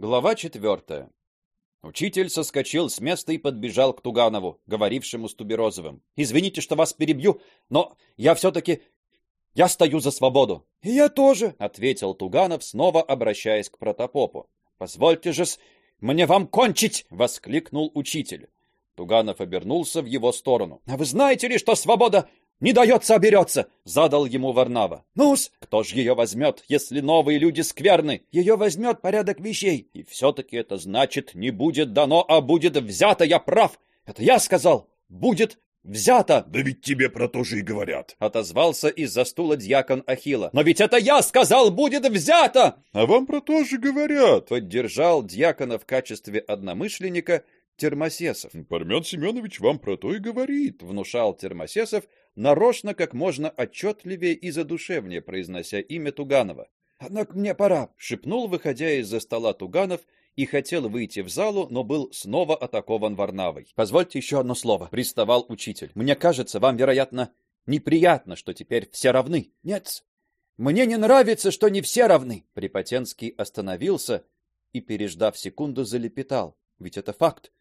Глава четвертая. Учитель соскочил с места и подбежал к Туганову, говорившему с Туберозовым. Извините, что вас перебью, но я все таки я стою за свободу. И я тоже, ответил Туганов, снова обращаясь к протопопу. Позвольте же мне вам кончить, воскликнул учитель. Туганов обернулся в его сторону. А вы знаете ли, что свобода не дается, а берется, задал ему Варнава. Ну-с, кто ж ее возьмет, если новые люди скверны? Ее возьмет порядок вещей. И все таки это значит, не будет дано, а будет взято, я прав. Это я сказал. Будет взято. Да ведь тебе про то же и говорят, отозвался из-за стула дьякон Ахила. Но ведь это я сказал, будет взято. А вам про то же говорят, поддержал дьякона в качестве одномышленника Термосесов. Пармен Семенович вам про то и говорит, внушал Термосесов нарочно как можно отчетливее и задушевнее произнося имя Туганова. "Однако мне пора", шепнул, выходя из-за стола Туганов и хотел выйти в залу, но был снова атакован Варнавой. "Позвольте еще одно слово", приставал учитель. "Мне кажется, вам, вероятно, неприятно, что теперь все равны". "Нет. Мне не нравится, что не все равны". Припотенский остановился и, переждав секунду, залепетал: "Ведь это факт.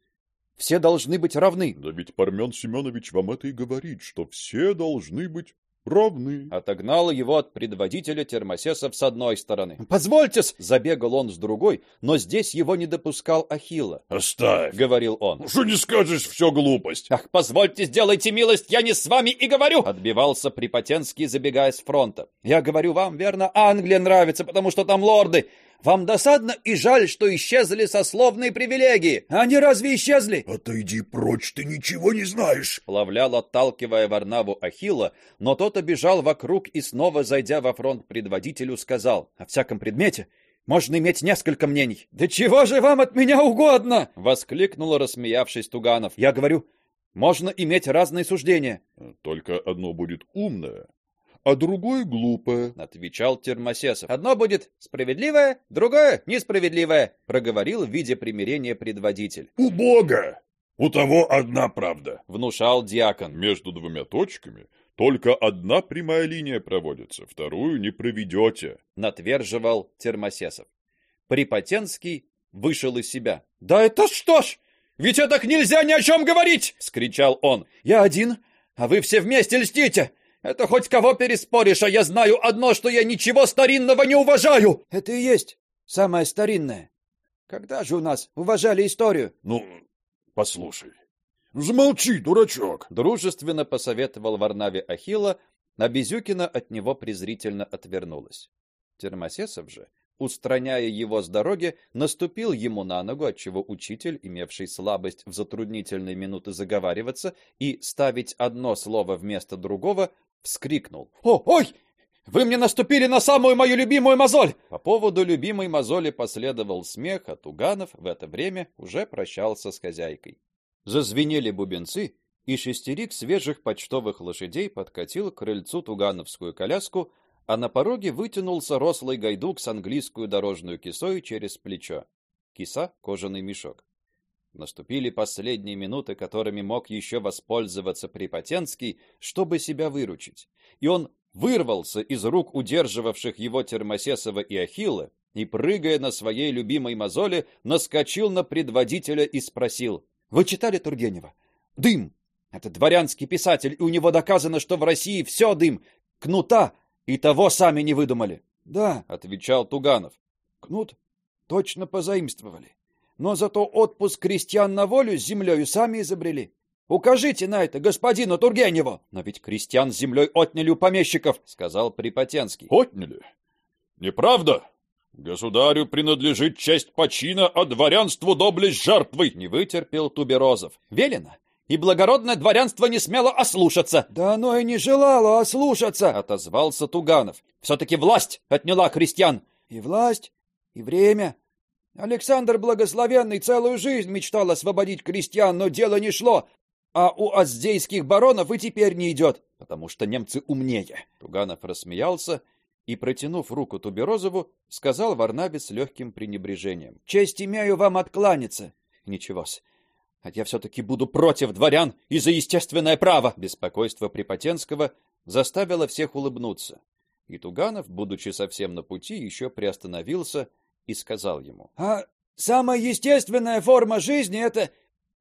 Все должны быть равны. Да ведь Пармен Семенович вам это и говорит, что все должны быть равны. Отогнал его от предводителя термосесов с одной стороны. Позвольте-с, забегал он с другой, но здесь его не допускал Ахилла. Оставь, говорил он. Ну что не скажешь, все глупость. Ах, позвольте, сделайте милость, я не с вами и говорю, отбивался Припотенский, забегая с фронта. Я говорю вам, верно, Англия нравится, потому что там лорды. Вам досадно и жаль, что исчезли сословные привилегии. Они разве исчезли? Отойди прочь, ты ничего не знаешь. Ловлял, отталкивая Варнаву Ахилла, но тот обежал вокруг и снова, зайдя во фронт предводителю, сказал: "О всяком предмете можно иметь несколько мнений". "Да чего же вам от меня угодно?" воскликнул, рассмеявшись Туганов. "Я говорю, можно иметь разные суждения. Только одно будет умное, а другое глупое, отвечал Термосесов. Одно будет справедливое, другое несправедливое, проговорил в виде примирения предводитель. У Бога у того одна правда, внушал диакон. Между двумя точками только одна прямая линия проводится, вторую не проведете, натверживал Термосесов. Припотенский вышел из себя. Да это что ж? Ведь так нельзя ни о чем говорить, вскричал он. Я один, а вы все вместе льстите. Это хоть кого переспоришь, а я знаю одно, что я ничего старинного не уважаю. Это и есть самое старинное. Когда же у нас уважали историю? Ну, послушай. Замолчи, дурачок, дружественно посоветовал Варнаве Ахилла, а Безюкина от него презрительно отвернулась. Термосесов же, устраняя его с дороги, наступил ему на ногу, отчего учитель, имевший слабость в затруднительные минуты заговариваться и ставить одно слово вместо другого, вскрикнул: "О, ой! Вы мне наступили на самую мою любимую мозоль!" По поводу любимой мозоли последовал смех, а Туганов в это время уже прощался с хозяйкой. Зазвенели бубенцы, и шестерик свежих почтовых лошадей подкатил к крыльцу тугановскую коляску, а на пороге вытянулся рослый гайдук с английскую дорожную кисой через плечо. Киса кожаный мешок. Наступили последние минуты, которыми мог еще воспользоваться Припотенский, чтобы себя выручить. И он вырвался из рук удерживавших его Термосесова и Ахилла и прыгая на своей любимой мозоли, наскочил на предводителя и спросил: "Вы читали Тургенева? Дым. Это дворянский писатель, и у него доказано, что в России все дым. Кнута и того сами не выдумали". "Да", отвечал Туганов. "Кнут точно позаимствовали но зато отпуск крестьян на волю с землею сами изобрели. Укажите на это господину Тургеневу. Но ведь крестьян с землей отняли у помещиков, сказал Припотенский. Отняли? Неправда? Государю принадлежит честь почина, а дворянству доблесть жертвы, не вытерпел Туберозов. Велено, и благородное дворянство не смело ослушаться. Да оно и не желало ослушаться, отозвался Туганов. все таки власть отняла крестьян. И власть, и время, Александр Благословенный целую жизнь мечтал освободить крестьян, но дело не шло, а у аздейских баронов и теперь не идет, потому что немцы умнее. Туганов рассмеялся и, протянув руку Туберозову, сказал Варнаве с легким пренебрежением: "Честь имею вам откланяться". Ничего-с. А я все таки буду против дворян и за естественное право. Беспокойство Припотенского заставило всех улыбнуться. И Туганов, будучи совсем на пути, еще приостановился и сказал ему: "А Самая естественная форма жизни это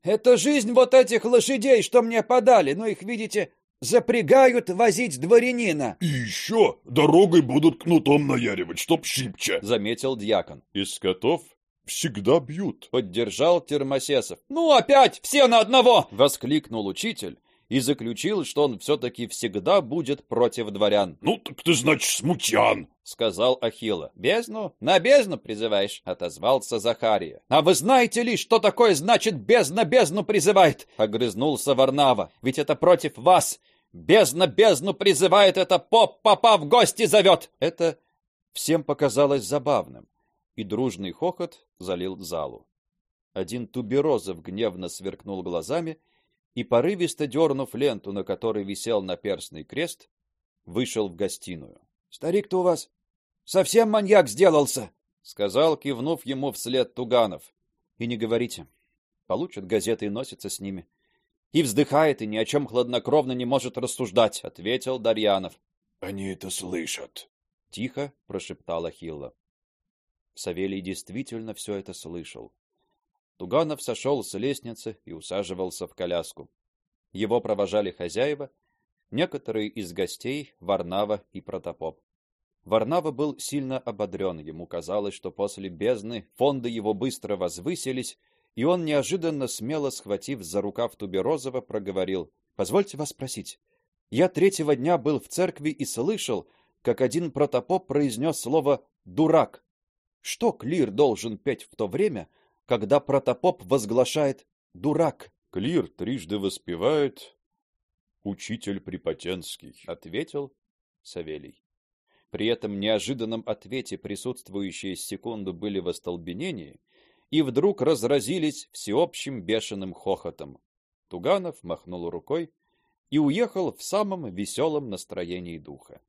это жизнь вот этих лошадей, что мне подали. Ну их, видите, запрягают возить дворянина. И еще дорогой будут кнутом наяривать, чтоб щипче, заметил дьякон. Из скотов всегда бьют, поддержал Термосесов. Ну опять все на одного, воскликнул учитель и заключил, что он все-таки всегда будет против дворян. «Ну, так ты, значит, смутьян!» — сказал Ахилла. «Бездну? На бездну призываешь?» — отозвался Захария. «А вы знаете ли, что такое значит бездна бездну призывает?» — огрызнулся Варнава. «Ведь это против вас! Бездна бездну призывает, это поп папа в гости зовет!» Это всем показалось забавным, и дружный хохот залил залу. Один туберозов гневно сверкнул глазами и, порывисто дернув ленту, на которой висел наперстный крест, вышел в гостиную. — Старик-то у вас совсем маньяк сделался, — сказал, кивнув ему вслед Туганов. — И не говорите. Получат газеты и носится с ними. И вздыхает, и ни о чем хладнокровно не может рассуждать, — ответил Дарьянов. — Они это слышат, — тихо прошептал Ахилла. Савелий действительно все это слышал. Туганов сошел с лестницы и усаживался в коляску. Его провожали хозяева, некоторые из гостей Варнава и Протопоп. Варнава был сильно ободрен, ему казалось, что после бездны фонды его быстро возвысились, и он неожиданно смело схватив за рукав Туберозова, проговорил: "Позвольте вас спросить. Я третьего дня был в церкви и слышал, как один протопоп произнес слово дурак. Что клир должен петь в то время, когда протопоп возглашает «дурак». Клир трижды воспевает «Учитель Припотенский», — ответил Савелий. При этом неожиданном ответе присутствующие секунду были в остолбенении и вдруг разразились всеобщим бешеным хохотом. Туганов махнул рукой и уехал в самом веселом настроении духа.